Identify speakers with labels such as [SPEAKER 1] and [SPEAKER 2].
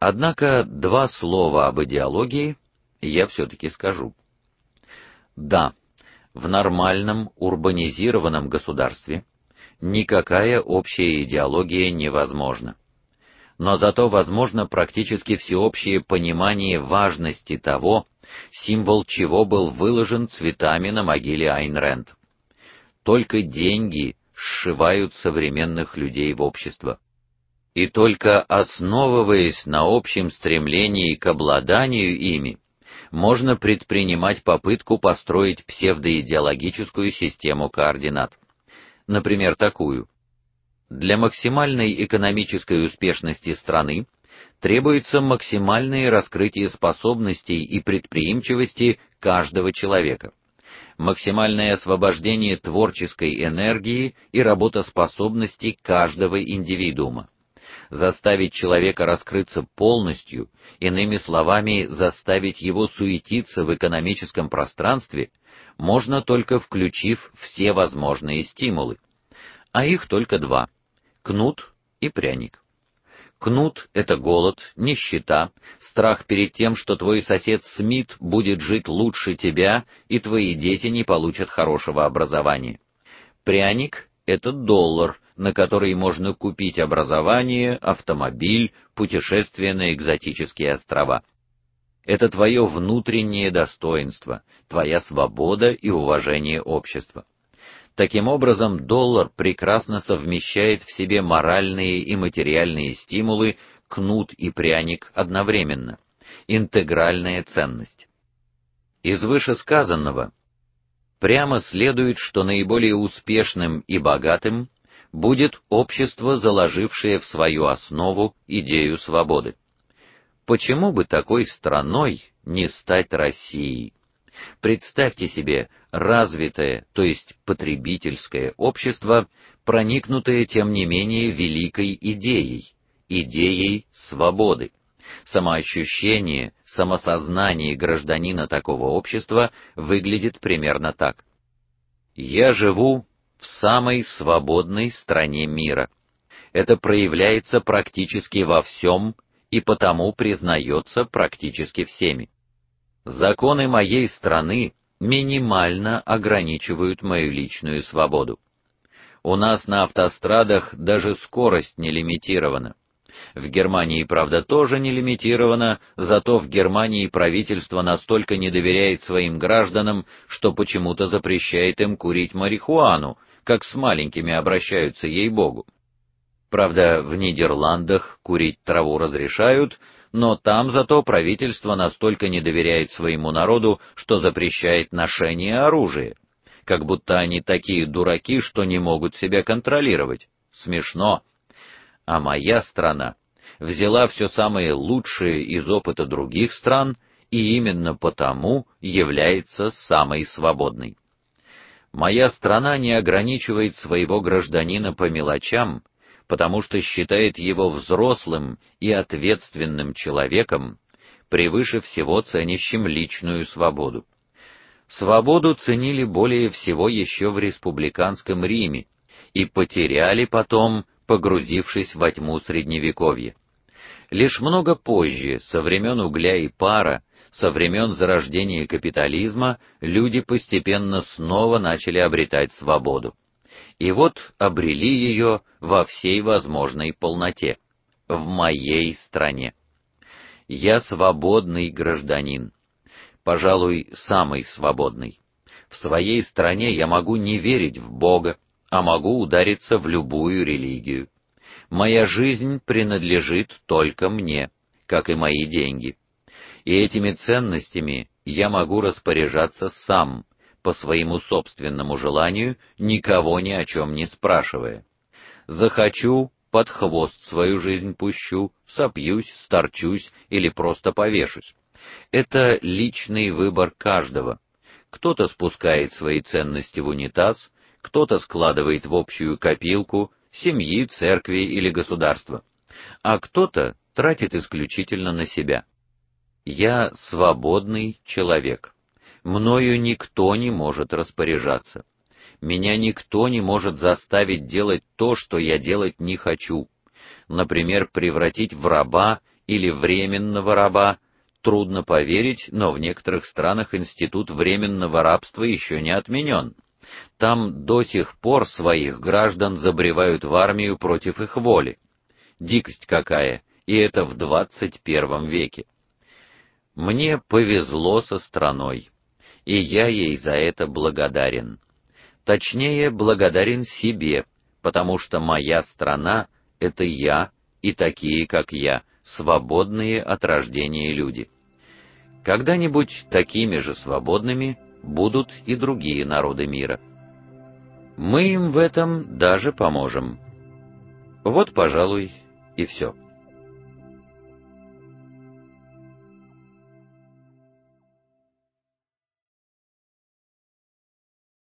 [SPEAKER 1] Однако два слова об идеологии я все таки скажу. Да, в нормальном урбанизированном государстве никакая общая идеология невозможна. Но зато возможно практически всеобщее понимание важности того, символ чего был выложен цветами на могиле Айн Рэнд. Только деньги сшивают современных людей в общество. И только основываясь на общем стремлении к обладанию ими, можно предпринимать попытку построить псевдоидеологическую систему координат. Например, такую: для максимальной экономической успешности страны требуется максимальное раскрытие способностей и предприимчивости каждого человека, максимальное освобождение творческой энергии и работоспособности каждого индивидуума заставить человека раскрыться полностью, иными словами, заставить его суетиться в экономическом пространстве, можно только включив все возможные стимулы. А их только два: кнут и пряник. Кнут это голод, нищета, страх перед тем, что твой сосед Смит будет жить лучше тебя, и твои дети не получат хорошего образования. Пряник это доллар, на который можно купить образование, автомобиль, путешествие на экзотические острова. Это твое внутреннее достоинство, твоя свобода и уважение общества. Таким образом, доллар прекрасно совмещает в себе моральные и материальные стимулы, кнут и пряник одновременно. Интегральная ценность. Из вышесказанного прямо следует, что наиболее успешным и богатым будет общество, заложившее в свою основу идею свободы. Почему бы такой страной не стать Россией? Представьте себе развитое, то есть потребительское общество, проникнутое тем не менее великой идеей, идеей свободы. Самоощущение, самосознание гражданина такого общества выглядит примерно так: я живу в самой свободной стране мира. Это проявляется практически во всем и потому признается практически всеми. Законы моей страны минимально ограничивают мою личную свободу. У нас на автострадах даже скорость не лимитирована. В Германии, правда, тоже не лимитирована, зато в Германии правительство настолько не доверяет своим гражданам, что почему-то запрещает им курить марихуану, как с маленькими обращаются ей-богу. Правда, в Нидерландах курить траву разрешают, но там зато правительство настолько не доверяет своему народу, что запрещает ношение оружия, как будто они такие дураки, что не могут себя контролировать. Смешно. А моя страна взяла все самое лучшее из опыта других стран и именно потому является самой свободной. Моя страна не ограничивает своего гражданина по мелочам, потому что считает его взрослым и ответственным человеком, превыше всего ценящим личную свободу. Свободу ценили более всего еще в республиканском Риме и потеряли потом, погрузившись во тьму средневековья. Лишь много позже, со времен угля и пара, со времен зарождения капитализма люди постепенно снова начали обретать свободу. И вот обрели ее во всей возможной полноте в моей стране. Я свободный гражданин, пожалуй, самый свободный. В своей стране я могу не верить в Бога, а могу удариться в любую религию. Моя жизнь принадлежит только мне, как и мои деньги и этими ценностями я могу распоряжаться сам, по своему собственному желанию, никого ни о чем не спрашивая. Захочу под хвост свою жизнь пущу, сопьюсь, старчусь или просто повешусь. Это личный выбор каждого. Кто-то спускает свои ценности в унитаз, кто-то складывает в общую копилку семьи, церкви или государства, а кто-то тратит исключительно на себя. Я свободный человек. Мною никто не может распоряжаться. Меня никто не может заставить делать то, что я делать не хочу. Например, превратить в раба или временного раба, трудно поверить, но в некоторых странах институт временного рабства еще не отменен. Там до сих пор своих граждан забревают в армию против их воли. Дикость какая, и это в двадцать первом веке. Мне повезло со страной, и я ей за это благодарен. Точнее, благодарен себе, потому что моя страна это я и такие, как я, свободные от рождения люди. Когда-нибудь такими же свободными будут и другие народы мира. Мы им в этом даже поможем. Вот, пожалуй, и все.